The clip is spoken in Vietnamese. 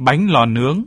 bánh lò nướng.